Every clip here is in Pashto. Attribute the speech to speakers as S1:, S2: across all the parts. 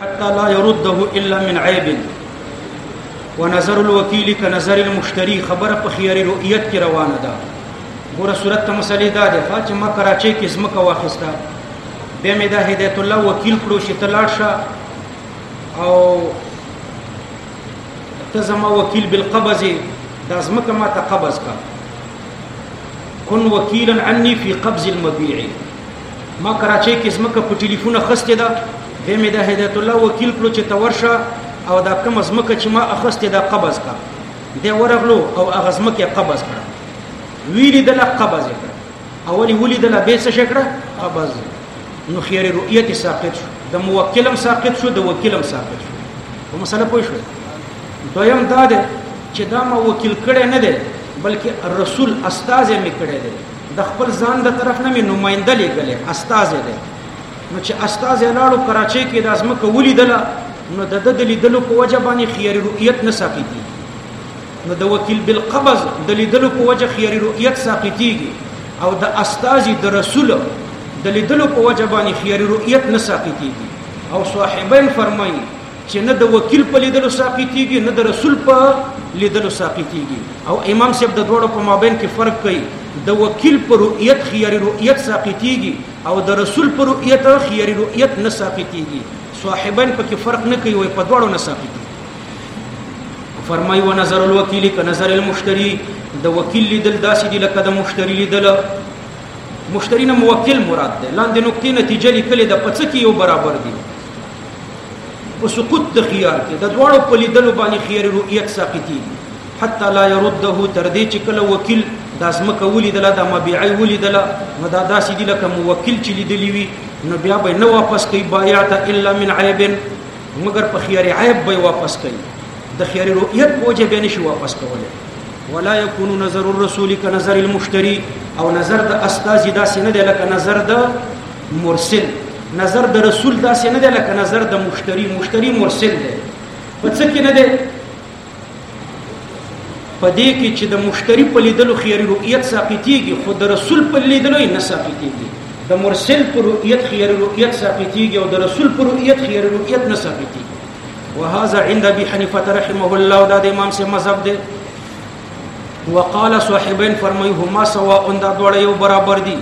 S1: حتى لا يرده الا من عيب ونظر الوكيل كنظر المشتري خبره په خيار رؤيت کې روانه ده ګوره صورت ته مسلې دا ده چې ما کراچۍ کې زمکه واخیسته بیا مې دا هدایت الله وکیل کړو چې ته لاړ شه او ته زما وکیل بالقبض دا زمکه ما ته قبض کا کن وکیلا عني في قبض المبيع ما کراچۍ کې زمکه په ټلیفون اخستې ده به مې د هدایت الله وکیل کړو چې ته ورشه او دا کوم زمکه چې ما اخستې ده قبض کا دی ورغلو او هغه زمکه قبض کړه ویلې د لا قبض کړه اولی ولې د لا به څه شکړه قبض نو خیر رؤیت ساقط شو د موکلم ساقط شو د وکیلم ساقط شو په مسله پوه شو دویم دا ده چې دا ما وکیل کړي نه ده بلکې رسول استاد یې کړي ده د خپل ځان د طرف نه مې نماینده لېږلی استازی دی نو چې استاد لاړو کراچۍ کې د ازمکه ولیدله نو د د لیدلو په وجه باندې خيار رؤیت نه ساقطي نو د وکیل بالقبض د لیدلو په وجه خيار رؤیت ساقطيږي او د استاد د رسول د لیدلو په وجه باندې خيار رؤیت نه ساقطيږي او صاحبین فرمایي چې نه د وکیل په لیدلو ساقطیږي نه د رسول په لیدلو ساقطیږي او امام صاحب د دوړو په مابین کې فرق کوي د وکیل پر رؤیت خیاري رؤیت ساقطیږي او د رسول پر رؤیت خیاري رؤیت نه ساقطیږي صاحبین په کې فرق نه کوي په دوړو نه ساقطیږي فرمای و نظر الوکیل ک نظر المشتری د وکیل لیدل داسې دی لکه د مشتری لیدل مشتری نه موکل مراد ده لاندې نقطې نتیجه لیکلې د پڅکی یو برابر دي په سقوط د خيار کې د دواړو په لیدلو باندې خيار رؤیت ساقطي حتی لا يرده تر دې چې کله وکیل د ازمکه ولیدله د مبيعي ولیدله نو دا داسې دي لکه موکل چې لیدلی وي نو بیا به نه واپس کوي بایع ته الا من عیب مگر په خيار عیب به واپس کوي د خيار رؤیت په وجه به نشي واپس کولای ولا يكون نظر الرسول كنظر المشتري او نظر د استاذ داسې نه دی لکه نظر د مرسل نظر د رسول داسې نه دی لکه نظر د مشتری مشتری مرسل دی په څه کې نه دی په دې کې چې د مشتری په لیدلو خیری رؤیت ساقطیږي خو د رسول په لیدلو نه ساقطیږي د مرسل پر رؤیت خیری رؤیت ساقطیږي او د رسول پر رؤیت خیری رؤیت نه ساقطیږي وهذا عند ابي حنيفه رحمه الله دا د امام سي مذهب دی وقال صاحبین فرمایي هما سواء دا دوړ یو برابر دي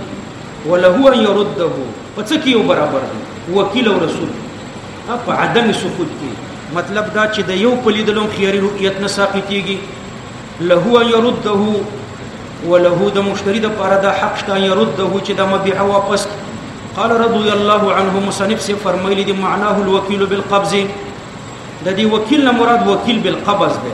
S1: وله ان يرده پڅ کې یو برابر دي وکیل او رسول په عدم سکوت کې مطلب دا چې د یو پلیدلوم خیری رؤیت نه ساقطیږي له ان يرده وله د مشتری د پاره د حق شته يرده چې د مبيع واپس قال رضي الله عنه مصنف سے فرمایلی دی معناه الوکیل بالقبض د دې وکیل نه مراد وکیل بالقبض دی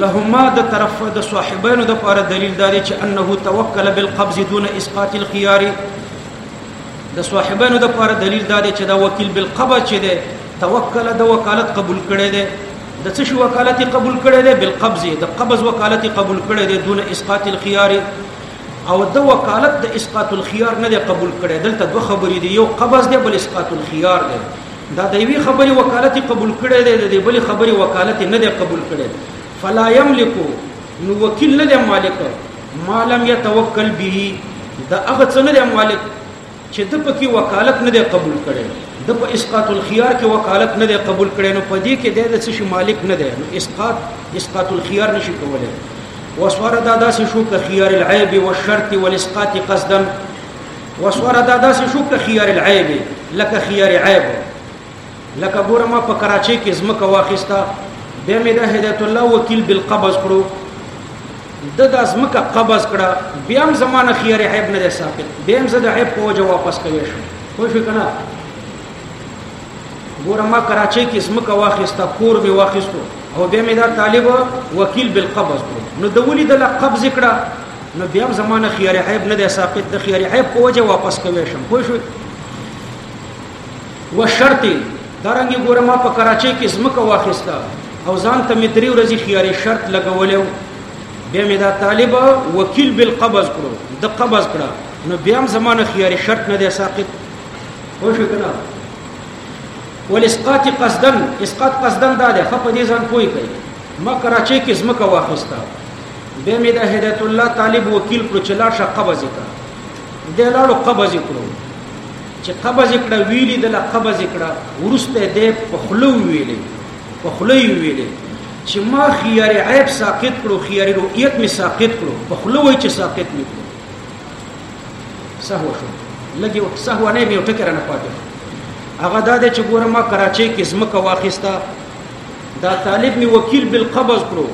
S1: لهما د طرف د صاحبینو د پاره دلیل دا دی چې انه توکل بالقبض دون اسقاط الخيار د صاحبینو د پاره دلیل دا دی چې دا وکیل بالقبض چې دی توکل د وکالت قبول کړي دی د څه شي وکالت قبول کړي دی بالقبض د قبض وکالت قبول کړي دی دون اسقاط الخيار او د وکالت د اسقاط الخيار نه دی قبول کړي دلته دوه خبرې دي یو قبض دی بل اسقاط الخيار دی دا د یوې خبرې وکالت یې قبول کړی دی د دې بلې خبرې وکالت یې نه دی قبول کړی فلا یملکو نو وکیل نه دی مالک ما لم یتوکل به د هغه څه نه دی مالک چې د پکې وکالت نه دی قبول کړي د په اسقاط الخيار کې وکالت نه دی قبول کړي نو پدې کې د څه شي مالک نه دی نو اسقاط اسقاط الخيار نشي کولای وسوار دا داسې شو که خيار العيب والشرط والاسقاط قصدا وسوره دا داسې شو که خيار العيب لکه خيار عيب لکه ګوره ما په کراچۍ کې زمکه واخیسته بیا مې د هدایت الله وکیل بل قبض کړو د د زمکه قبض کړه بیا هم زمانه خيار عيب نه ثابت بیا هم زه د عيب په وجه واپس کوي شم خو شو کنه ګوره ما کراچۍ کې زمکه واخیسته کور مې واخیستو او بیا مې دا طالب وکیل بل قبض کړو نو د ولید لا قبض کړه نو بیا زمانه خيار عیب نه دی ساقط د خيار عیب په وجه واپس کوي شم خو شو و شرط درنګي ګوره ما په کراچۍ کې زمکه واخیسته او ځان ته مې درې ورځې خياري شرط لګولیو بیا مې دا طالب وکیل بالقبض کړو د قبض کړه نو بیا هم زمانه خياري شرط نه دی ساقط خو شو کنه ولسقات قصدن اسقاط قصدن دا ده خپ دې ځان پوي کوي ما کراچۍ کې زمکه واخیسته به مې د هدایت الله طالب وکیل کړو چې لاړ شه قبض کړه د لاړو قبض کړو چې قبض کړه ویلې د لا قبض کړه ورسته دې په خلو ویلې په خلو ویلې چې ما خيار عیب ساقط کړو خيار رؤیت می ساقط کړو په خلو وی چې ساقط می کړو سهو شو لګي سهو نه یو ټکر نه پاتې هغه دا چې ګوره ما کراچۍ کې زمکه واخیسته دا طالب می وکیل بالقبض کړو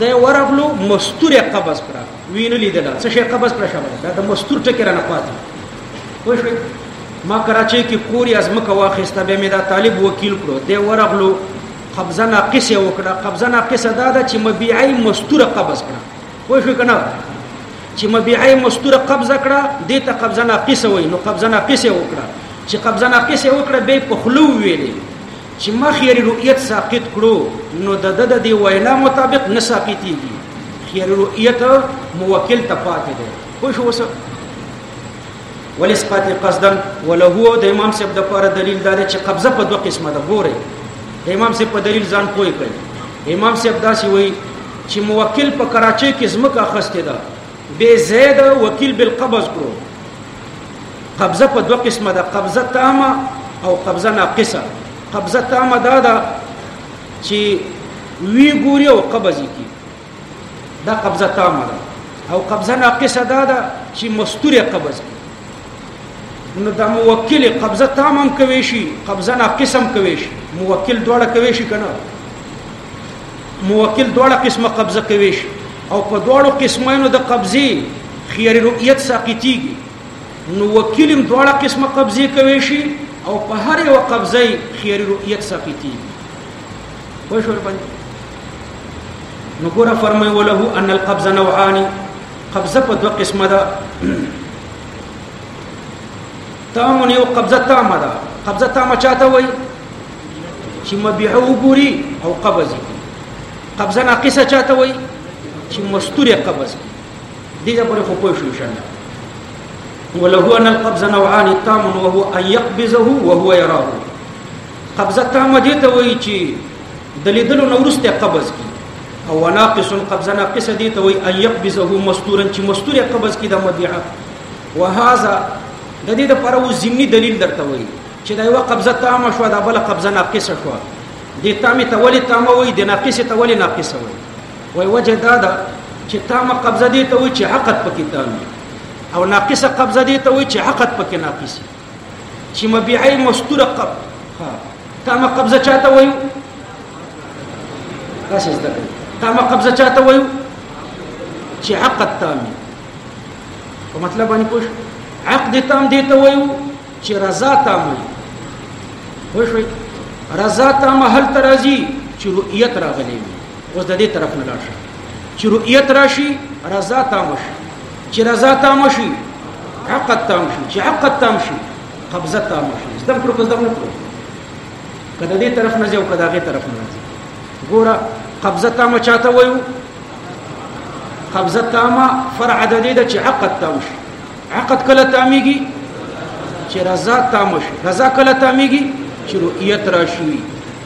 S1: د ورغلو مستور قبض کړ وینو لیدل څه شي قبض کړ شوی دا د مستور ټکی رانه پاتې خو شوي ما کراچۍ کې کوري از مکه واخیسته به مې دا طالب وکیل کړو د ورغلو قبضه ناقصه وکړه قبضه ناقصه دا ده چې مبيعي مستوره قبض کړه خو شو کنه چې مبيعي مستوره قبضه کړه دې ته قبضه ناقصه وای نو قبضه ناقصه وکړه چې قبضه ناقصه وکړه به په خلو ویلې چې مخیر رؤیت ساقط کړو نو د د دې وینا مطابق نه ساقطیږي خیر رؤیت موکل ته پاتې دی خو شو وسه ولسقات قصدن وله د امام صاحب د پاره دلیل دا چې قبضه په دوه قسمه ده ګوره د امام صاحب په دلیل ځان پوي کوي امام صاحب داسي وایي چې موکل په کراچۍ کې زمکه خسته ده به زید وکیل بل قبض کړو قبضه په دوه قسمه ده قبضه تامه او قبضه ناقصه قبضه تامه دا ده چې وی ګوري او قبض کی دا قبضه تامه ده او قبضه ناقصه دا ده چې مستوره قبض کی نو دا موکل قبضه تامم کوي شي قبضه ناقصم کوي شي موکل دواړه کوي شي کنه موکل دواړه قسمه قبضه کوي شي او په دواړو قسمونو د قبضه خيار رؤیت ساقطيږي نو وکیلم دواړه قسمه قبضه کوي شي او په هر یو قبضه خيار رؤیت ساقطيږي وای شو باندې نو ګوره فرمای وله ان القبضه نوعان قبضه په دوه قسمه ده تام یو قبضه تامه ده قبضه تامه چاته وای چې مبيحه وګوري او قبض کی قبضه ناقصه چاته وای چې مستوره قبض کی دغه پر خو پوه شو شنه وله ان القبض نوعان تام وهو ان يقبضه وهو يراه قبضه تام دي ته وای چې د لیدلو نورسته قبض کی او ناقص قبضه ناقصه دي ته وای ان يقبضه مستورا چې مستوره قبض کی د مبيعه وهذا د دې لپاره و زمینی دلیل درته وایي چې دا یو قبضه تامه شو دا بل قبضه ناقصه شو دې تامه ته ولې تامه وای دې ناقصه ته ولې ناقصه وای وای وجه دا ده چې تامه قبضه دې ته وای چې حقت پکې تامه او ناقصه قبضه دې ته وای چې حقت پکې ناقصه چې مبيعي مستوره قب ها تامه قبضه چاته وای تاسو زده کړئ تامه قبضه چاته وای چې حقت تامه په مطلب باندې پوښ عقد تام دې ته وای چې رضا تامه وي وشوي رضا تامه هل ترازي چې رؤیت راغلی وي اوس د دې طرف نه لاړ شي چې رؤیت راشي رضا تامه شي چې رضا تامه شي عقد تام شي چې عقد تام شي قبضه تام شي زده کړو که زده نه کړو کله دې طرف نه ځي او کله هغه طرف نه ځي ګوره قبضه تام چاته وایو قبضه تام فرع د دې د چې عقد تام شي عقد کله تامیږي چې رضا تام شي رضا کله تامیږي چې رؤیت راشي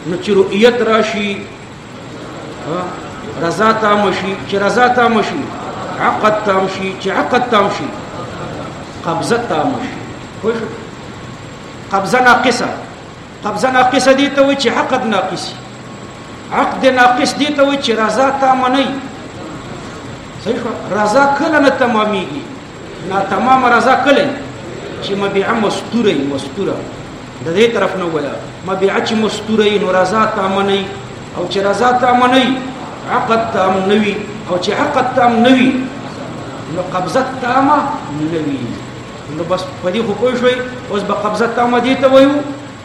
S1: نو چې رؤیت راشي رضا تام شي چې رضا تام شي عقد تام شي چې عقد تام شي قبضه تام شي خوښ قبضه ناقصه قبضه ناقصه دي ته وي چې عقد ناقص عقد ناقص دي ته وي چې رضا تام نه صحیح رضا کله نه تماميږي نا تمام رضا کله چې مبيع مستوره مستوره د دې طرف نه ولا مبيع چې مستوره نو رضا تام نه او چې رضا تام نه عقد تام نه وي او چې عقد تام نه وي نو قبضه تامه نه وي نو بس په دې خو پوه شوي اوس به قبضه تامه دې ته وایو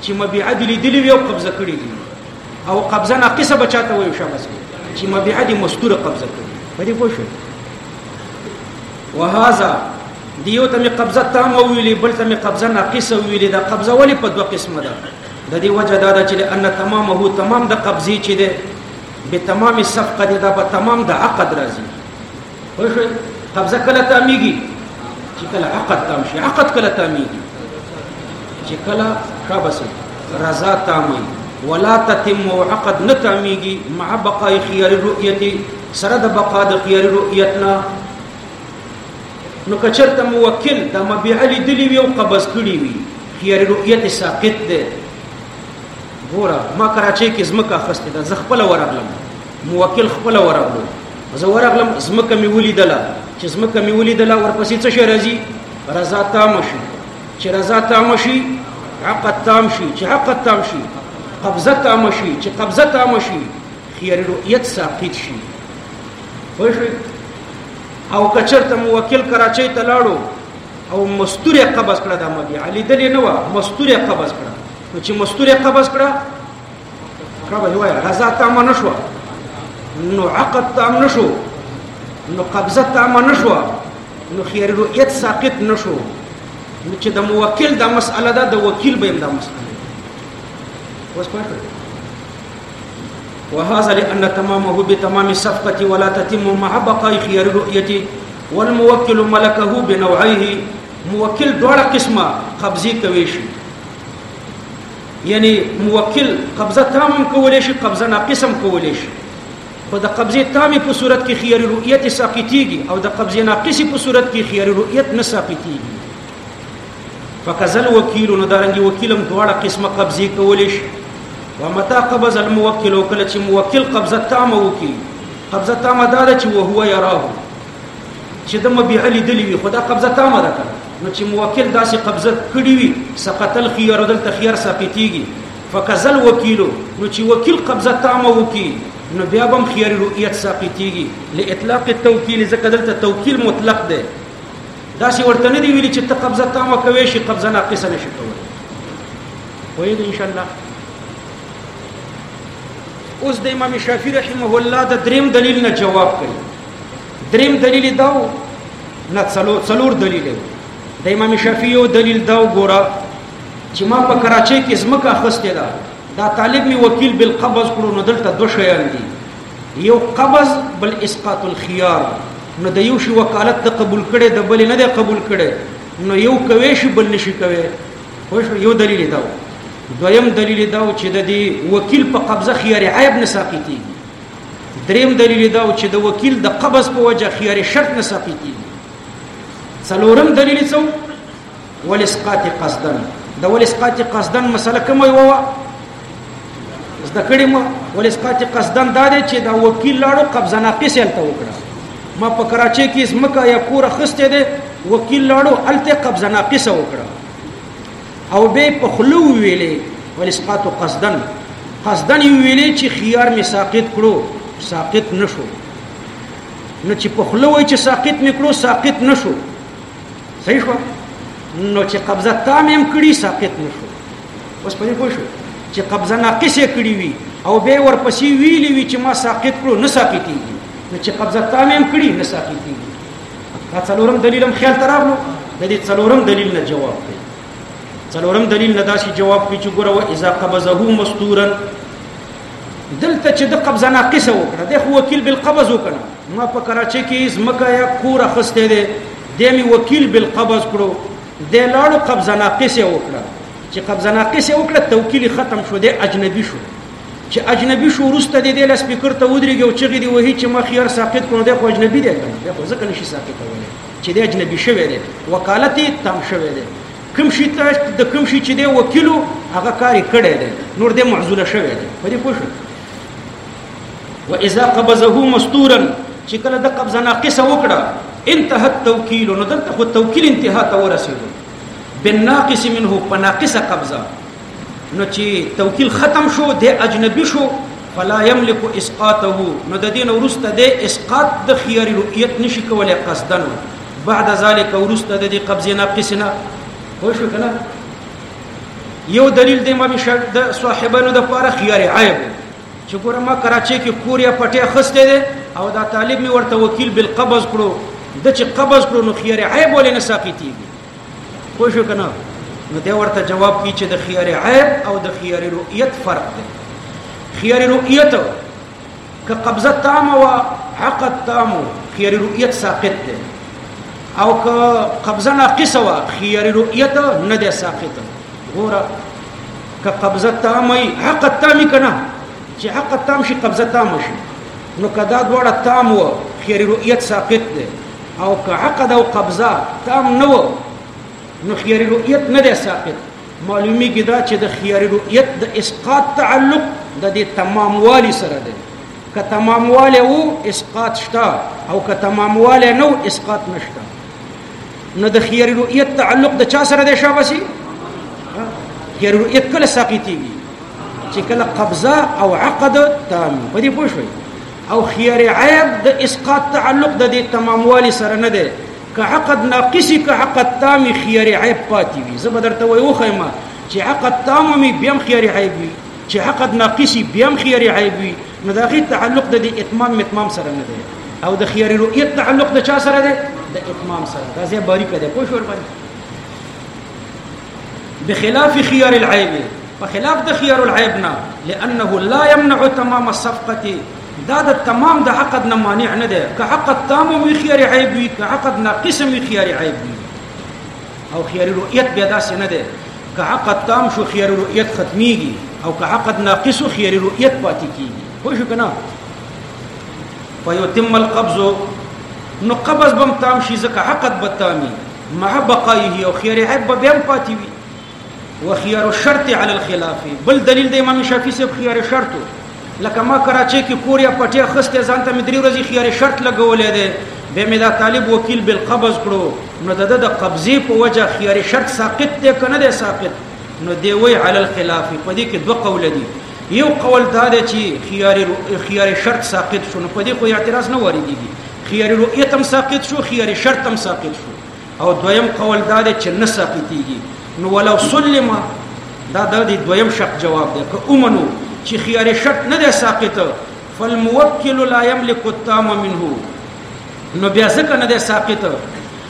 S1: چې مبيعه دې لیدلې وي او قبضه کړې دي او قبضه ناقصه به چاته وایو شابه چې مبيعه دې مستوره قبضه کړې په دې پوه شوي وهذا دیو ته می قبضه تامه ویلې بل ته می قبضه ناقصه ویلې دا قبضه ولې په دوه قسمه ده د دې وجه دا ده چې ان تمامه تمام د قبضې چې ده به تمام صفقه ده دا په تمام د عقد راځي پوه شوې قبضه کله تامیږي چې کله عقد تام شي عقد کله تامیږي چې کله شابسه رضا تامي ولا تتم عقد نه تامیږي مع بقاء خيار الرؤيه سره د بقا د خيار رؤيتنا نو کچرته موکل د مبيع لیدلی وي او قبض کړی وي خيار رؤيت ساقط ده ګوره ما کراچۍ کې زمکه خسته ده زه خپل ورغلم موکل خپل ورغلو زه ورغلم زمکه مې ولیدله چې زمکه مې ولیدله ورپسې څه شي راځي رضا تام شي چې رضا تام شي حق تام شي چې حق تام شي قبضه تام شي چې قبضه تام شي خیر رؤیت ساقط شي خو شي او کچرته موکل کراچۍ ته لاړو او مستوره قبض کړه د مبي علي دلې نه و مستوره قبض کړه نو چې مستوره قبض کړه کبه دی وایه غزا تامه نشو نو عقد تام نشو نو قبضه تامه نشو نو خیر رؤیت ساقط نشو نو چې د موکل دا مسأله ده د وکیل به هم دا مسأله ده اوس پوه وهذا لأن تمامه بتمام الصفقة ولا تتم مع بقاء خيار رؤيته والموكل ملكه بنوعيه موکل دواړه قسمه قبضه کوي شي یعنی موکل قبضه تام هم کولی شي قبضه ناقص هم کولی شي خو د قبضه تامې په صورت کې خیاري رؤیت ساقطیږي او د قبضه ناقص په صورت کې خیاري رؤیت نه ساقطیږي فکذل وکیل نو دارنګي وکیلم دواړه قسمه قبضه کولی شي ومتا قبض الموکل او کله چې موکل قبضه تامه وکي قبضه تامه دا ده چې وهو يراه چې د مبيع لیدلې وي خدا قبضه تامه ده نو چې موکل داسې قبضه کړی وي سقط الخيار دلته خيار ساقطيږي فکزل وکیلو نو چې وکیل قبضه تامه وکي نو بیا هم خيار رؤیت ساقطيږي لاطلاق التوکیل ځکه دلته توکیل مطلق ده داسې ورته نه دی ویلي چې ته قبضه تامه کوي شي قبضه ناقصه نشي کوي وایي ان شاء الله اوس د امام شافعي رحمه الله د دریم دلیل نه جواب کوي دریم دلیل دا و نه څلور څلور دلیل د امام شافعي یو دلیل دا وګوره چې ما په کراچۍ کې زمکه اخستې ده دا طالب می وکیل بل قبض کړو نو دلته دوه شیان دي یو قبض بل اسقاط الخيار نو د یو شی وکالت د قبول کړي د بل نه د قبول کړي نو یو کوي شی بل نشي کوي خو یو دلیل دا دویم دلیل دا چې د دې وکیل په قبضه خيار عیب نه ساقطيږي دریم دلیل دا و چې د وکیل د قبض په وجه خيار شرط نه ساقي کیږي څلورم دلیل څو ولسقات قصدن د ولسقات قصدن مسله کوم یو و زده کړی مو ولسقات قصدن دا دی چې دا وکیل لاړو قبضه ناقص هلته وکړه ما په کراچۍ کې زمکه یا کور خسته دی وکیل لاړو هلته قبضه ناقص وکړه او به په خلو ویلې ول اسقاط قصدن قصدن ویلې چې خيار می ساقط کړو ساقط نشو نو چې په خلو وای چې ساقط می کړو ساقط نشو صحیح شو نو چې قبضه تام هم کړی ساقط نشو اوس پرې پوه شو چې قبضه ناقصه کړی وي او به ورپسې ویلی وي چې ما ساقط کړو نه ساقطېږي نو چې قبضه تام هم کړی نه ساقطېږي دا څلورم دلیل هم خیال ته راغلو د دې څلورم دلیل نه جواب کوي څلورم دلیل نه داسې جواب کوي چې ګوره و اذا قبضه مستورا دلته چې د قبضه ناقصه وکړه د خو وکیل بالقبض وکړه ما په کراچۍ کې زمکه یا کور اخستې ده د می وکیل بالقبض کړو د لاړو قبضه ناقصه وکړه چې قبضه ناقصه وکړه توکیل ختم شو د اجنبي شو چې اجنبي شو وروسته دې د لسپیکر ته ودرېږي او چغې دې وهي چې مخ یار ساقط کړو دی خو اجنبي دی کنه دی خو ځکه نشي ساقطولی چې دی اجنبي شوی دی وکالت یې تم شوی دی کوم شي ته د کوم شي چې دی وکیلو هغه کار یې کړی دی نور دی معزوله شوی دی په دې پوه شو واذا قبضه مستورا چې کله د قبضه ناقصه وکړه انتهى التوکیل نو دلته خو توکیل انتها ته ورسېدو بالناقص منه په ناقصه قبضه نو چې توکیل ختم شو د اجنبي شو فلا یملک اسقاطه نو د دین ورسته د اسقاط د خيار رؤیت نشي کولای قصدن بعد ذلك ورسته د دې قبضه ناقصنا خو شو کنه یو دلیل د امام شر د صاحبانو د پاره خيار عیب چې ګوره ما کراچي کې کوریا پټه خسته ده او دا طالب می ورته وکیل بالقبض کړو د چې قبض کړو نو خيار عیب ولې نه ساقطيږي پوه شو کنه نو دی ورته جواب کوي چې د خيار عیب او د خيار رؤیت فرق دی خيار رؤیت که قبضه تامه و عقد تام و خيار رؤیت ساقط دی او که قبضه ناقصه و خيار رؤیت نه دی ساقط ګوره که قبضه تامه عقد تامي کنه چې عقد تام شي قبضه تام شي نو کدا دواړه تام و خيار رؤیت ساقط دی او که عقد او قبضه تام نه و نو خياري رؤيت نه دی ساقط معلومي کې دا چې د خياري رؤيت د اسقاط تعلق د دې تمام والی سره دی که تمام والی وو اسقاط شته او که تمام والی نو اسقاط نشته نو د خياري رؤيت تعلق د چا سره دی شابسي خياري رؤيت کله ساقطيږي چې کله قبضه او عقد تام په دې پوه شئ او خيار عيب د اسقاط تعلق د دې تماموالي سره نه دی که عقد ناقصي که عقد تامي خيار عيب پاتې وي زه به درته وخیم چې عقد تام مې بیا هم خيار عيب وي چې عقد ناقصي بیا هم خيار عيب وي نو د هغې تعلق د دې اتمام متمام سره نه دی او د خيار رؤیت تعلق د چا سره دی د اتمام سره دا ځای باریکه دی پوه شو ورباندې بخلاف خيار العيب بخلاف د خيار العيب نه لانه لا يمنع تمام الصفقه دا د تمام د عقد نه مانع نه ده که عقد تام وي خيار عيب وي که عقد ناقص وي خيار عيب وي او خيار رؤيت بیا داسې نه ده که عقد تام شو خيار رؤيت ختميږي او که عقد ناقص خيار رؤيت پاتې کیږي خو شو کنه فيتم القبض نو قبض بم تام شي ځکه عقد به تامي مع بقائه او خیر عیب به بیا پاتې وي وخيار الشرط على الخلاف بل دلیل د امام شافعي صاحب خيار شرط لکه ما کراچۍ کې کور یا پټه خسته ځان ته مدري ورځي خيار شرط لګولې ده به مې دا طالب وکیل بل قبض کړو نو د د قبضې په وجه خيار شرط ساقط دی کنه دی ساقط نو دی وی علی الخلاف په دې کې دوه قول دي یو قول دا دی چې خيار خيار شرط ساقط شو نو په دې خو اعتراض نه واردېږي خيار رؤیت هم ساقط شو خيار شرط هم ساقط شو او دویم قول دا دی چې نه ساقطېږي نو ولو سلم دا د دې دویم شق جواب دی که اومنو چې خيار شرط نه دی ساقط فالموکل لا يملك التام منه نو بیا ځکه نه دی ساقط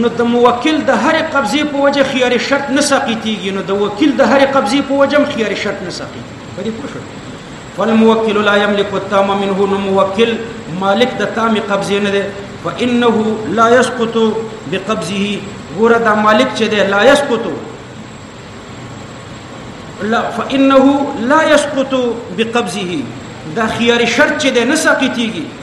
S1: نو د موکل د هر قبضې په وجه خيار شرط نه ساقطيږي نو د وکیل د هر قبضې په وجه هم خيار شرط نه ساقطيږي په دې پوه شو فالموکل لا يملك التام منه نو موکل مالک د تام قبضې نه ده فانه لا يسقط بقبضه ګوره دا مالک چې ده لا يسقط لا فانه لا يسقط بقبضه دا خيار شرط چې ده نه ساقطيږي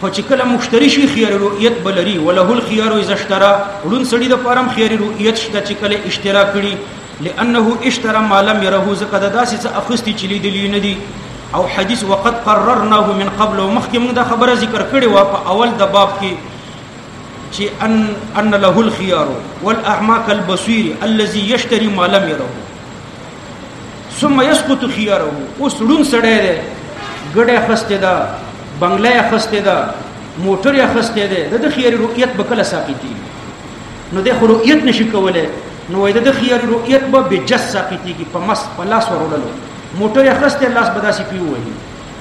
S1: خو چې کله مشتری شي خيار رؤیت بلري وله الخيار اذا اشترى ړون سړي د پارم خيار رؤیت شته چې کله اشترا کړي لانه اشترى ما لم يره زکه د داسې څه اخستي چې لیدلی نه دي او حدیث وقد قررناه من قبل مخکې موږ دا خبره ذکر کړې و په اول د باب کې چې ان ان له الخيار والاعمى كالبصير الذي يشتري ما لم يره ثم يسقط خياره اوس ړون سړی دی ګډه خسته ده بنگله خسته ده موټر یې خسته ده د خیر رؤیت به کله ساقطي نو د خو رؤیت نشي کوله نو د خیر رؤیت به بجس ساقطي کی په مس په لاس ورولل موټر یې خسته لاس به داسي پیو وي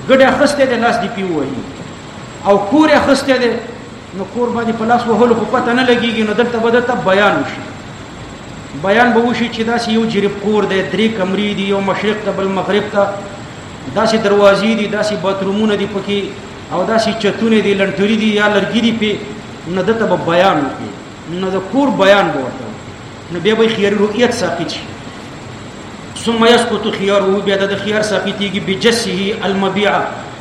S1: ګډه خسته ده لاس دی پیو وي او کور یې خسته ده نو کور باندې په لاس وهلو خو پته نه لګيږي نو دلته به دته بیان وشي بیان به وشي چې داسې یو جریب کور دی درې کمرې دي یو مشرق ته بل مغرب ته داسې دروازې دي داسې باترومونه دي پکې او داسې چتونه دي لنټري دي یا لرګي دي په نه دته به بیان وکړي نه د کور بیان به ورته وکړي نو بیا به خیار رؤیت ساقط شي ثم يسقط خياره بیا د خيار ساقطيږي بجسه المبيعه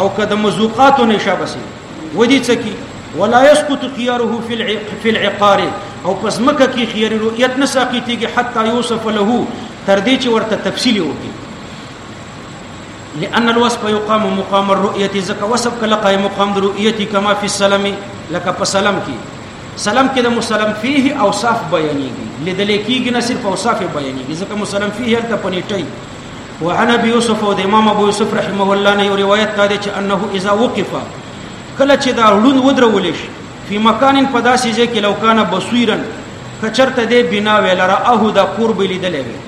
S1: او که د مزوقاتو نشه بسي ودی څکی ولا يسقط خياره في في العقار او پس مکه کی خيار رؤيت نه ساقيتيږي حتى يوصف له تر دې چې ورته تفصيلي وکي لأن الوصف يقام مقام الرؤية زکه وصف کله قائم مقام د رؤيتي کما في السلام لکه په سلام کې سلام کې د مسلم فيه اوصاف بیانېږي لیدل کېږي نه صرف اوصاف بیانېږي زکه مسلم فيه هلته پنيټي وعن ابي يوسف او د امام ابو يوسف رحمه الله نه یو روایت دا دی چې انه اذا وقف کله چې دا ړوند ودرول شي په مکان په داسې ځای کې لو کان بصیرا کچرته دې بنا ویل راه دا کور به لیدلې وي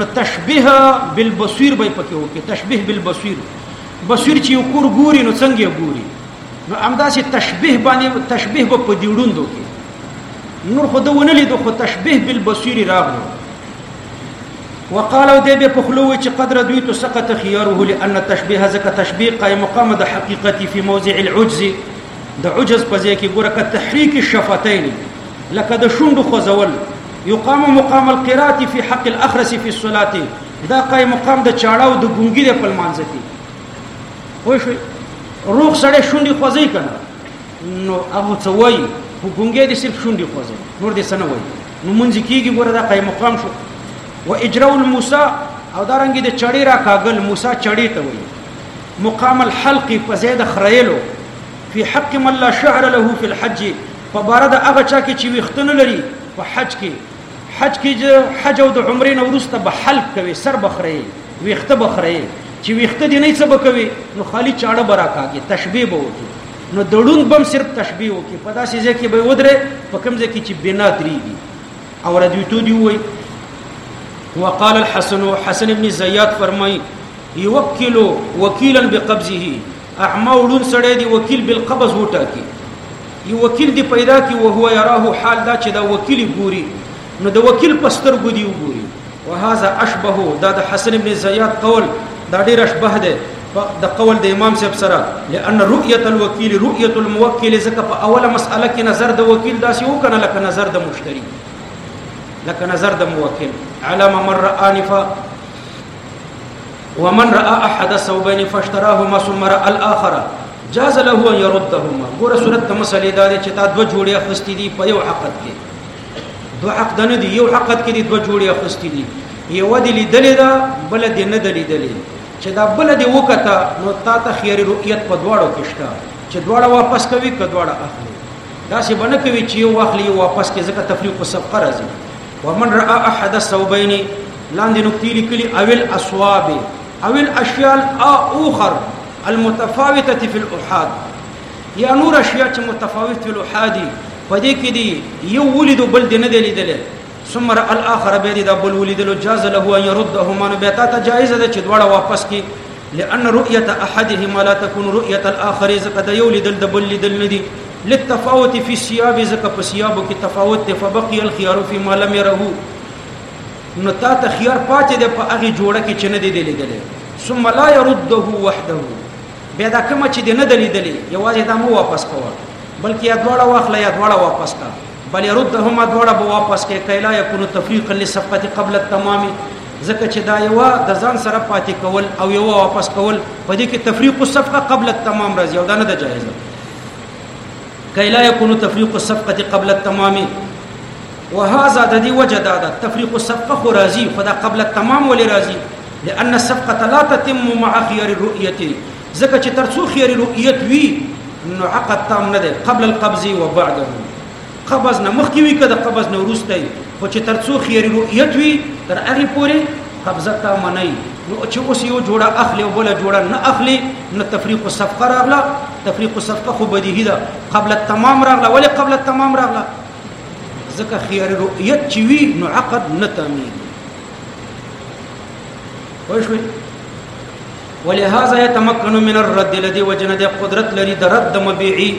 S1: نو تشبیه بالبصیر به پکې وکي تشبیه بالبصیر بصیر چې یو کور ګوري نو څنګه ګوري نو همداسې تشبیه باندې تشبیه به په دیړوند وکي نور خو دونه لیدو خو تشبیه بالبصیر راغلو وقال او دې به په خلو وي چې قدر دوی تو سقط خياره لأن تشبيه زکه تشبيه قائم مقام د حقيقتي في موضع العجز د عجز په ځای کې ګوره ک تحريك الشفتين لکه د شوند خوځول يقام مقام القرات في حق الاخرس في الصلاه دا قائم مقام د چاړو د ګونګي د پلمانځ کې خو شو روغ سړی شونډي خوځي کنه نو هغه څه وایي خو ګونګي دې صرف شونډي خوځي نور دې سنوي نو مونږ کیږي ګوره دا قائم مقام شو و اجراء الموسی او دا رنګ د چړې را کاګل موسی چړې ته وایي مقام الحلق په زید خریلو فی حق من لا شعر له فی الحج په بار د هغه چا کې چې ویختنه لري په حج کې حج کې حج او د عمرې نو ورسته به حلق کوي سر بخره ویخته بخره چې ویخته دې نه څه بکوي نو خالی چاړه برا کاږي تشبیه به وکړي نو دړوند بم صرف تشبیه وکي په داسې ځای کې به ودرې په کوم ځای کې چې بنا درېږي او ردیتو دی وای وقال الحسن حسن ابن زياد فرمای يوكل وكيلا بقبضه اعمى ولون سړی دی وکیل بالقبض وټاکی یو وکیل دی پیدا کی او هو يراه حال دا چې دا وکیل ګوري نو د وکیل پستر ګو دی وګوري وهذا اشبه دا د حسن ابن زياد قول دا ډیر اشبه ده د قول د امام صاحب سره لئن رؤيه الوکیل رؤيه الموکل زکه په اوله مسأله کې نظر د وکیل داسې وکنه لکه نظر د مشتری لکه نظر د موکل علم مر انفا ومن راى احد الثوبين فاشتراهما ثم راى الاخر جاز له ان يردهما ګوره صورت د مسلې دا چې تا دوه جوړې اخستې دي په یو عقد کې دو حق دنه دی یو حقت کې دی دو جوړي اخستې دي یو دی لیدلې دا بل دی نه دی لیدلې چې دا بل دی وکته نو تا ته خیر رؤیت په دواړو کې شته چې دواړه واپس کوي که دواړه اخلي دا څه بنه کوي چې یو واخلي واپس کې ځکه تفریق سبق راځي ومن را احد الثوبین لاندې نقطې لیکلي اول اسواب اول اشیال اخر المتفاوته فی الاحاد یا نور اشیاء چې متفاوت ویلو حادي په دې کې دی یو ولیدو بل دې نه دی لیدلی ثم را الاخر به دې دا بل ولیدلو جاز له ان يردهما نو به تا ته جایز ده چې دواړه واپس کی لأن رؤية أحدهما لا تكون رؤية الآخر ځکه د یو لیدل د بل لیدل نه دي للتفاوت في الثياب ځکه په ثيابو کې تفاوت دی فبقي الخيار في ما لم يره نو تا ته خيار پاتې دی په هغه جوړه کې چې نه دی لیدلی ثم لا يرده وحده بیا دا کومه چې د نه دلیدلې یوازې دا مو واپس کوه بلکې یا دواړه واخله یا دواړه واپس کا بل يردهما دواړه به واپس کې کایلا یکونو تفریق للصفقه قبل التمام ځکه چې دا یو د ځان سره پاتې کول او یو واپس کول په دې کې تفریق الصفقه قبل التمام راځي او دا نه ده جایزه کای لا يكون تفريق الصفقه قبل التمام وهذا د دې وجه دا ده تفريق الصفقه خو راځي خدا قبل التمام ولې راځي لأن الصفقه لا تتم مع خيار الرؤيه ځکه چې ترڅو خيار الرؤيه وي نو عقد تام نه ده قبل القبض وبعده قبض نه مخکې وي کده قبض نه ورسته خو چې ترڅو خيار الرؤيه وي تر هغه پورې قبضه تام نه نو چې اوس یو جوړه اخلي او بل جوړه نه اخلي نو تفريق الصفقه راغله تفریق الصفقه خو بدیهی ده قبل التمام راغله ولی قبل التمام راغله ځکه خيار رؤیت چې وی نو عقد نه تامین وشوي ولهذا يتمكن من الرد الذي وجنه د قدرت لري د رد مبيعي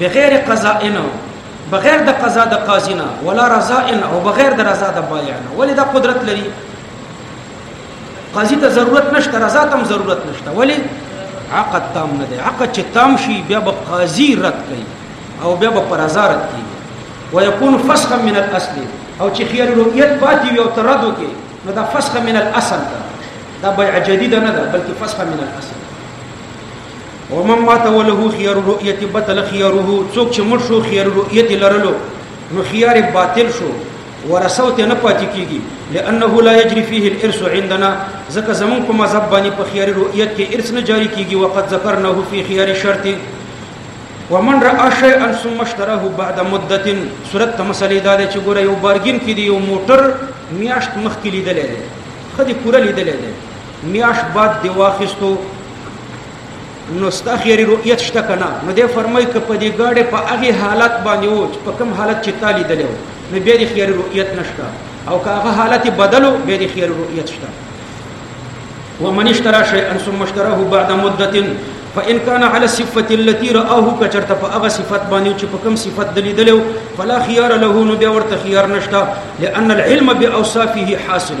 S1: بغیر قضاء نه بغیر د قضا د قاضینا ولا رضاء او بغیر د رضا د بایعنا ولې دا قدرت لري قاضي ته ضرورت نشته رضا ته هم ضرورت نشته ولی عقد تام نه دی عقد چې تام شي بیا به قاضي رد کوي او بیا به پر رضا رد کوي ويكون فسخا من الاصل او چې خيار الرؤيت پاتې وي او ترد وکي نو دا فسخ من الاصل ده دا بيع جديده نه ده بلکې فسخ من الاصل ومن مات وله خيار الرؤيت بطل خياره څوک چې مړ شو خيار الرؤيت لرلو نو خيار باطل شو ورثه ته نه پاتې کیږي لانه لا یجري فيه الارث عندنا ځکه زمون په مذهب باندې په خيار رؤیت کې ارث نه جاری کیږي وقد ذکرناه في خيار شرط ومن را شيئا ثم اشتراه بعد مدة صورت ته مسلې دا چې ګوره یو بارګین کې دی یو موټر میاشت مخکې لیدلې ده خدي پوره لیدلې ده میاش بعد دی واخستو نو ستا خیری رؤیت شته کنه نو دی فرمای ک په دې ګاډه په هغه حالت باندې وو چې په کوم حالت چې تالی دلیو نو بیا د خیری رؤیت نشته او که هغه حالت بدلو بیا د خیری رؤیت شته ومن اشترى شيئا ثم اشتراه بعد مدة فإن كان على الصفة التي رآه كچرته په هغه صفت باندې چې په کوم صفت دلی دلیو فلا خيار له نو بیا ورته خيار نشته لأن العلم بأوصافه حاصل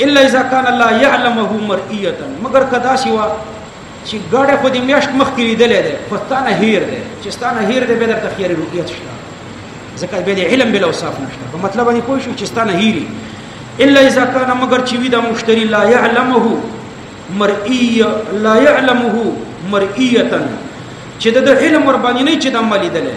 S1: الا اذا كان الله يعلمه مرئيه مگر کدا سیوا چې ګاډه خو دې میاشت مخ کې لیدلې ده خو ستانه هیر ده چې ستانه هیر ده به درته خیر رؤیت شته ځکه به دې علم بل اوصاف نشته په مطلب باندې پوه شو چې ستانه هیری الا اذا كان مگر چې وی دا مشتری لا يعلمه مرئيه لا يعلمه مرئيه چې د علم ور باندې نه چې د عمل لیدلې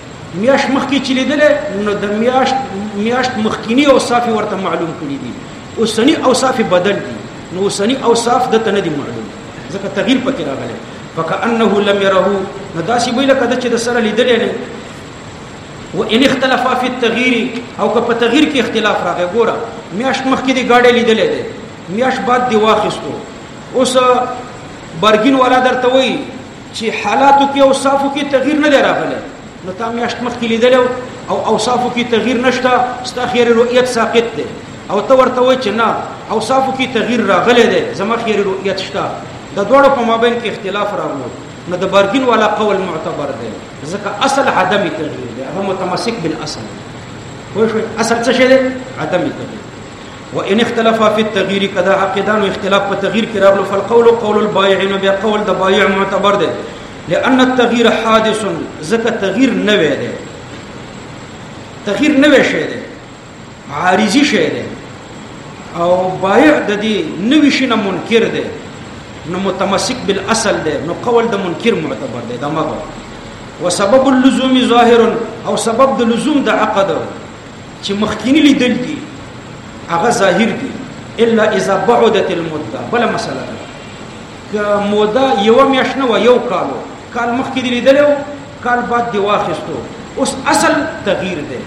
S1: میاشت مخکې چې لیدلی نو د میاشت میاشت مخکینی اوصاف ورته معلوم کړي دي اوسنی اوصاف بدل دي نو اوسنی اوصاف د تنه دي معلوم ځکه تغییر پکې راغلی فکأنه لم يره نو داسې وی لکه د چې د سره لیدلی نه وان اختلف فی التغییر او که په تغییر کې اختلاف راغی ګوره میاشت مخکې دی گاډی لیدلی دی میاشت بعد دی واخیستو اوس برګین والا درته وایي چې حالاتو کې او صافو کې تغییر نه راغلی نو تا میاشت مخکې لیدل او اوصافو کې تغییر نشته ستا خیر رؤیت ساقط دی او ته ورته وای چې نه اوصافو کې تغییر راغلی دی زما خیر رؤیت شته د دوړو په مابین کې اختلاف راغلو نو د بارګین والا قول معتبر دی ځکه اصل عدم تغییر دی هغه متمسک بالاصل دی خو اصل څه شی دی عدم تغییر وان اختلف فی التغییر کدا عقیدان او اختلاف په تغییر کې راغلو فالقول قول البایع نو بیا قول د بایع معتبر دی لأن التغییر حادث زکه تغییر نه وی دی تغییر نه وی شی دی عارضی شی دی او بایع د دې نوې شي نه منکر دی نو متمسک بالاصل دی نو قول د منکر معتبر دی دا مغه وسبب اللزوم ظاهر او سبب د لزوم د عقد چې مخکینی لیدل دي هغه ظاهر دي الا اذا بعدت المده بل مسله ده که موده یو میاش نه و یو کال کال مخکې دی لیدل او کال بعد دی واخستو اوس اصل تغییر دی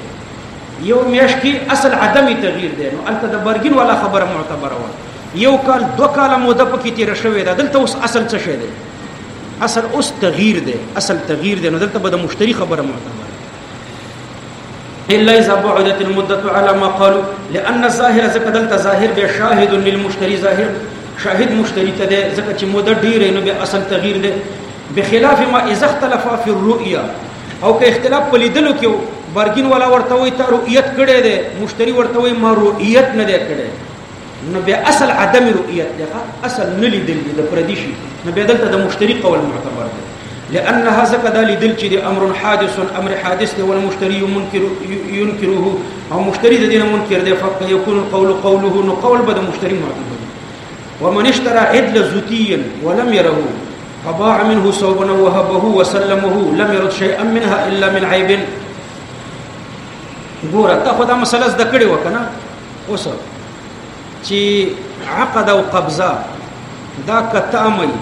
S1: یو میاش کې اصل عدم تغییر دی نو البته د برګین ولا خبره معتبره و یو کال دو کال موده پکې تیر شوې ده دلته اوس اصل څه شوی دی اصل اوس تغییر دی اصل تغییر دی نو دلته به د مشتری خبره معتبره الا اذا بعدت المده على ما قالوا لان الظاهر ذکر دلته ظاهر به شاهد للمشتري ظاهر شاهد مشتری ته ده ځکه چې موده ډیره نو به اصل تغییر ده بخلاف ما اذا اختلف في الرؤيا او که اختلاف په لیدلو کې برګین ولا ورته وي ته رؤیت کړي ده مشتری ورته وي ما رؤیت نه ده کړي نو بیا اصل عدم رؤیت دی اصل نه لیدل دی د پردي شي نو بیا دلته د مشتری قول معتبر دی لانها زکه دا لیدل چې د امر حادث امر حادث دی ول مشتری منکر ينکره او مشتری د دین منکر دی فقط یکون قول قوله نو قول به د مشتری معتبر ومن اشترى عدل زتيا ولم يره فباع منه ثوبا وهبه وسلمه لم يرد شيئا منها الا من عيب ګوره ته خو دا مسله زده کړې وکنه اوس چې عقد او قبضه دا کتامل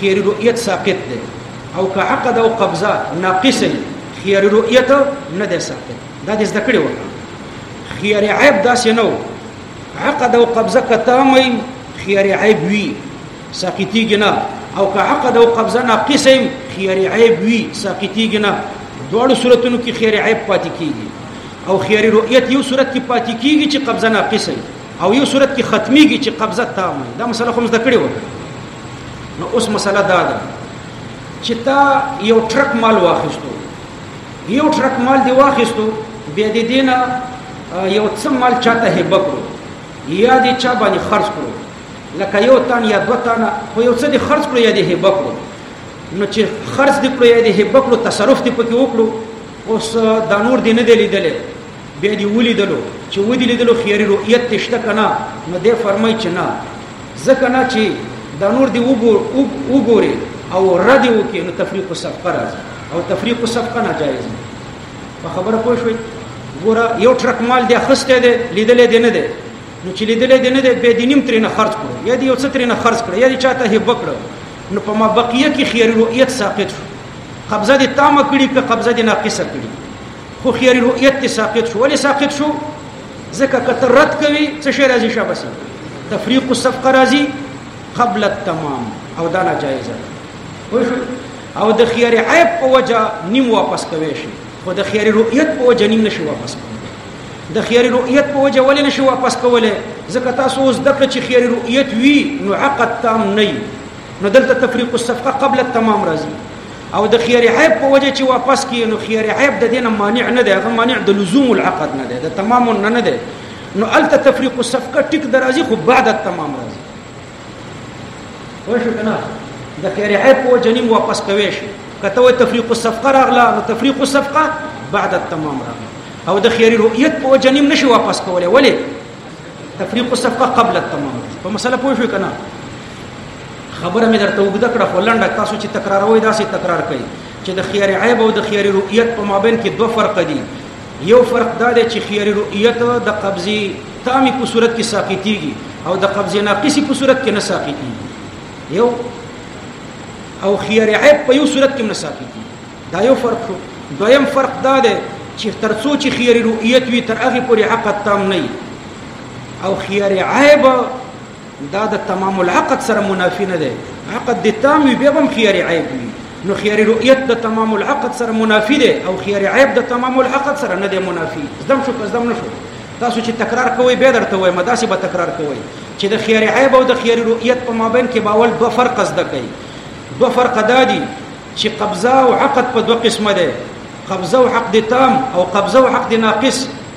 S1: خیر رؤیت ساقط ده او که عقد او قبضه ناقص خیر رؤیت نه ده ساقط دا د زده کړې وکړه خیر عیب داسې نه عقد او قبضه کتامل خیر عیب وی ساقطیږي نه او که عقد او قبضه ناقص هم خیر عیب وي ساقطیږي نه دواړو صورتونو کې خیر عیب پاتې کیږي او خیر رؤیت یو صورت کې پاتې کیږي چې قبضه ناقص وي او یو صورت کې ختميږي چې قبضه تام وي دا مسله کوم ذکر وکړه نو اوس مسله دا ده چې تا یو ټرک مال واخیستو یو ټرک مال دی واخیستو بیا دې دینه یو څه مال چاته هبه کړو یا دې چا باندې خرج کړو لکه یو تن یا دو تن خو یو څه دې خرج کړو یا دې هبه کړو نو چې خرج دې کړو یا دې هبه کړو تصرف دې پکې وکړو اوس دا نور دې نه دی لیدلی بیا دې ولیدلو چې ودې لیدلو خیري رؤیت دې شته که نه نو دی فرمایي چې نه ځکه نه چې دا نور دې وګورې او رد یې وکړي نو تفریق الصفقه راځي او تفریق الصفقه ناجایز دی په خبره پوه شوئ ګوره یو ټرک مال دی اخیستی دی لیدلی دی نه دی نو چې لیدلې دې نه دې به دې نیم ترې نه خرج کړو یا دې یو څه ترې نه خرج کړو یا دې چاته هبه کړو نو په مبقیه کې خیر رؤیت ساقط شو قبضه دې تامه کړي که قبضه دې ناقصه کړي خو خیر رؤیت ته ساقط شو ولې ساقط شو ځکه کته رد کوي څه شی راځي شابسي تفریق الصفقه راځي قبل التمام او دا ناجایز ده او د خیر عیب په وجه نیم واپس کوي شي خو د خیر رؤیت په وجه نیم نشي واپس کوي د خیر رؤیت په وجه ولې نشو واپس کوله ځکه تاسو اوس دکړه چې خیر رؤیت وی نو عقد تام نه نو دلته تفریق الصفقه قبل التمام راځي او د خیر عیب په وجه چې واپس کی نو خیر عیب د دینه مانع نه دی هغه مانع د لزوم العقد نه دی د تمام نه نه دی نو الته تفریق الصفقه ټیک درازي خو بعد التمام راځي وای شو کنه د کریعه په جنیم واپس کوي شي کته وای تفریق الصفقه راغله نو تفریق الصفقه بعد التمام راغله او د خیر رؤیت په جنیم نشي واپس کوله ولی تفریق الصفقه قبل التمام په مسله پوه شو کنه خبره مې درته وګد کړه خو لنډه تاسو چې تکراروي دا سي تکرار کوي چې د خیر عیب او د خیر رؤیت په مابین کې دوه فرق دي یو فرق دا دی چې خیاري رؤیت د قبضه تامي په صورت کې ساقطيږي او د قبضه ناقصي په صورت کې نه ساقطيږي یو او خیاري عیب په یو صورت کې نه ساقطيږي دا یو فرق شو دویم فرق دا دی چې ترڅو چې خیاري رؤیت وي تر هغه پورې عقد تام نه او خیاري عیب دا د تمام العقد سره منافی نه دی عقد د تام وی به هم خيار عیب وي نو خيار رؤیت د تمام العقد سره منافی دی او خيار عیب د تمام العقد سره نه دی منافی زدم شو که زدم نه شو تاسو چې تکرار کوئ به درته وایم دا سی به تکرار کوئ چې د خيار عیب او د خيار رؤیت په مابین کې باول دوه فرق زده کوي دوه فرق دا دي چې قبضه او عقد په دوه قسمه ده قبضه او عقد تام او قبضه او عقد ناقص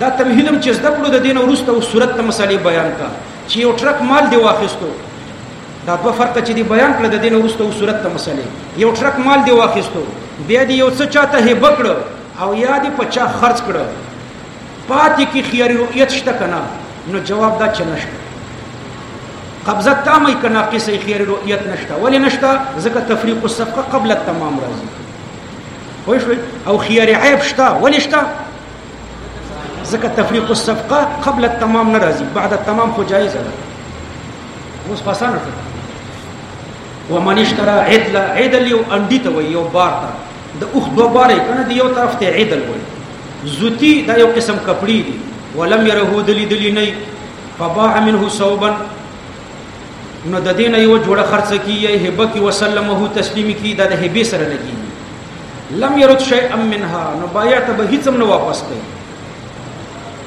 S1: دا تم هیلم چې زده کړو د دین ورسته او صورت ته مسالې بیان کا چې یو ټرک مال دی واخیستو دا دوه فرق چې دی بیان کړ د دین ورسته او صورت ته مسالې یو ټرک مال دی واخیستو بیا دی یو څه چاته هبه کړ او یا دی په چا خرج کړ پاتې کې خیار رؤیت شته کنه نو جواب دا چې نشته قبضه تامه کنا قصه خیر رؤیت نشته ولی نشته ځکه تفریق الصفقه قبل التمام راځي پوه شوي او خیاري عیب شته ولې شته ځکه تفریق الصفقه قبل التمام نه راځي بعد التمام خو جایز ده اوس پاسانه شو ومن اشترى عدل عدل یو انډی ته وي یو بار ته د اوخ دوه بارې کنه د یو طرف ته عدل وي زوتی دا یو قسم کپړی دی ولم يره دلی دلی نه فباع منه صوبا نو د دینه یو جوړه خرڅ کیه هبه کی وسلمه تسلیم کی د هبه سره لګی لم يرد شيئا منها نو بایا ته به هیڅ نه واپس کوي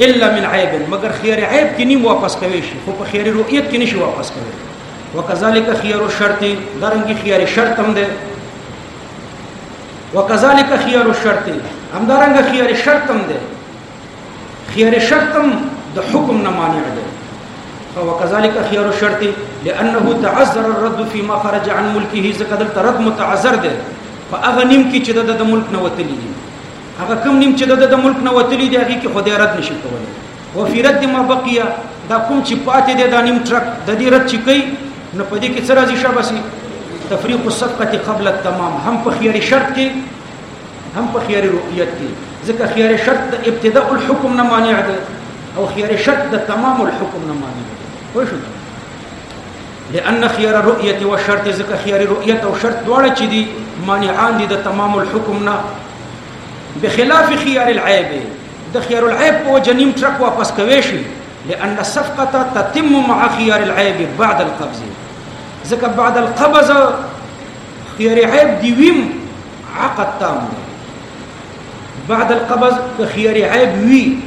S1: الا من عیب مگر خیر عیب کې نیم واپس کوي شي خو په خیر رؤیت کې نشي واپس کوي وکذالک خیر الشرط درنګي خیر شرط هم ده وکذالک خیر الشرط همدارنګه خیر شرط هم ده خيار شرط هم د حکم نه مانع دی وكذلك خيار الشرط لانه تعذر الرد فيما خرج عن ملكه زکه دلته رد متعذر دی په هغه نیم کې چې د ملک نه وتلی دی هغه کم نیم چې د ملک نه وتلی دی هغه کې خدای رد نشي کولای او فی رد ما بقیا دا کوم چې پاتې دی دا نیم ټرک د دې رد چې کوي نو په دې کې څه راځي شاباسي تفریق الصدقه قبل التمام هم په خیر شرط کې هم په خيار رؤيت کې ځکه خيار شرط د ابتداء الحكم نه مانع دی او خيار شرط د تمام الحكم نه مانع دی خو شو لأن خيار رؤيت او شرط ځکه خيار رؤيت او شرط دواړه چې دي مانعان دي د تمام الحكم نه بخلاف خيار العيب د خيار العيب په وجه نیم ټرک واپس کوي شي لأن الصفقه تتم مع خيار العيب بعد القبض ځکه بعد القبض خياري عيب دي ويم عقد تام ده بعد القبض که خياري عيب وي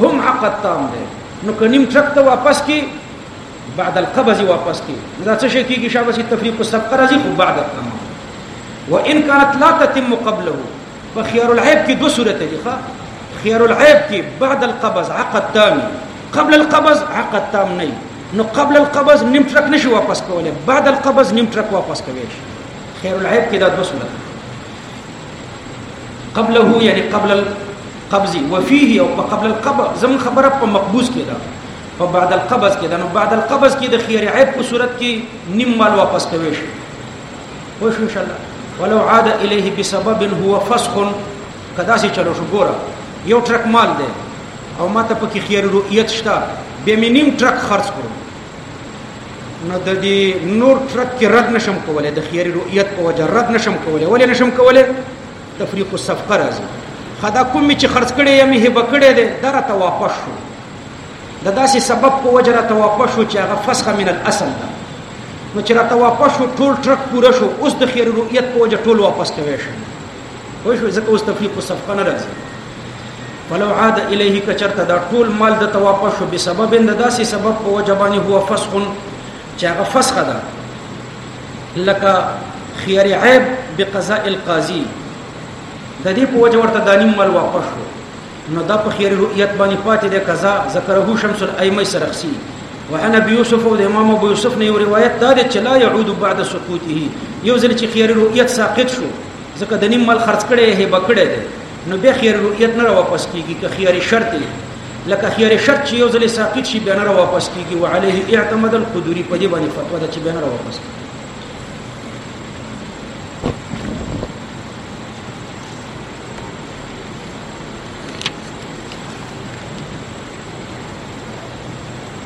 S1: هم عقد تام ده نو که نیم ټرک ته واپس کی بعد القبض واپس کی دا څه شي کیږي شابه سي تفریق السبق راځي خو بعد التمام وان كانت لا تتم قبله فخيار العيب کې دوه صورت دي ښا خيار العيب کې بعد القبض عقد تام قبل القبض عقد تام نه نو قبل القبض نیم ټرک نشي واپس کولای بعد القبض نیم ټرک واپس کوي خیر العیب کې دا دوه صورت قبله یعنی قبل القبض وفيه او قبل القبض زم خبره په مقبوض کې ده په بعد القبض کې ده نو بعد القبض کې د خیر عیب په صورت کې نیم مال واپس کوي شي وش ان شاء الله ولو عاد اليه بسبب هو فسخ که داسې چلو شو ګوره یو ټرک مال دی او ما ته پکې خیر رؤیت شته بیا مې نیم ټرک خرڅ کړو نو د دې نور ټرک کې رد نشم کولای د خیر رؤیت په وجه رد نشم کولای ولې نشم کولای تفریق الصفقه راځي خدا کوم چې خرڅ کړي یا مې هبه کړي ده دره ته واپس شو د داسې سبب په وجه را ته واپس شو چې هغه فسخه من الاصل ده نو چې را ته واپس شو ټول ټرک پوره شو اوس د خیر رؤیت په وجه ټول واپس کوي شو پوه شو ځکه اوس تفریق الصفقه نه راځي فلو عاد الیه کچرته دا ټول مال د توافق شو به سبب اند داسې سبب په وجبانی هو فسخ چې هغه فسخ ده لکه خیر عیب بقضاء القاضی د دې په وجه ورته دانیم مال واپس شو نو دا په خیر رؤیت باندې پاتې ده قضا ذکره شمس الایمه سرخسی وعن ابي يوسف او امام ابو يوسف نه روایت دا چې لا يعود بعد سقوطه یو ځل چې خیر رؤیت ساقط شو ځکه د نیم مال خرڅ کړي هبه کړي دي نو به خیر رؤیت نه واپس کیږي که خیر شرط دی لکه خیر شرط چې یو ځل ساقط شي بیا نه واپس کیږي او علیه اعتماد القدوری په دې باندې فتوا ده چې بیا نه واپس کیږي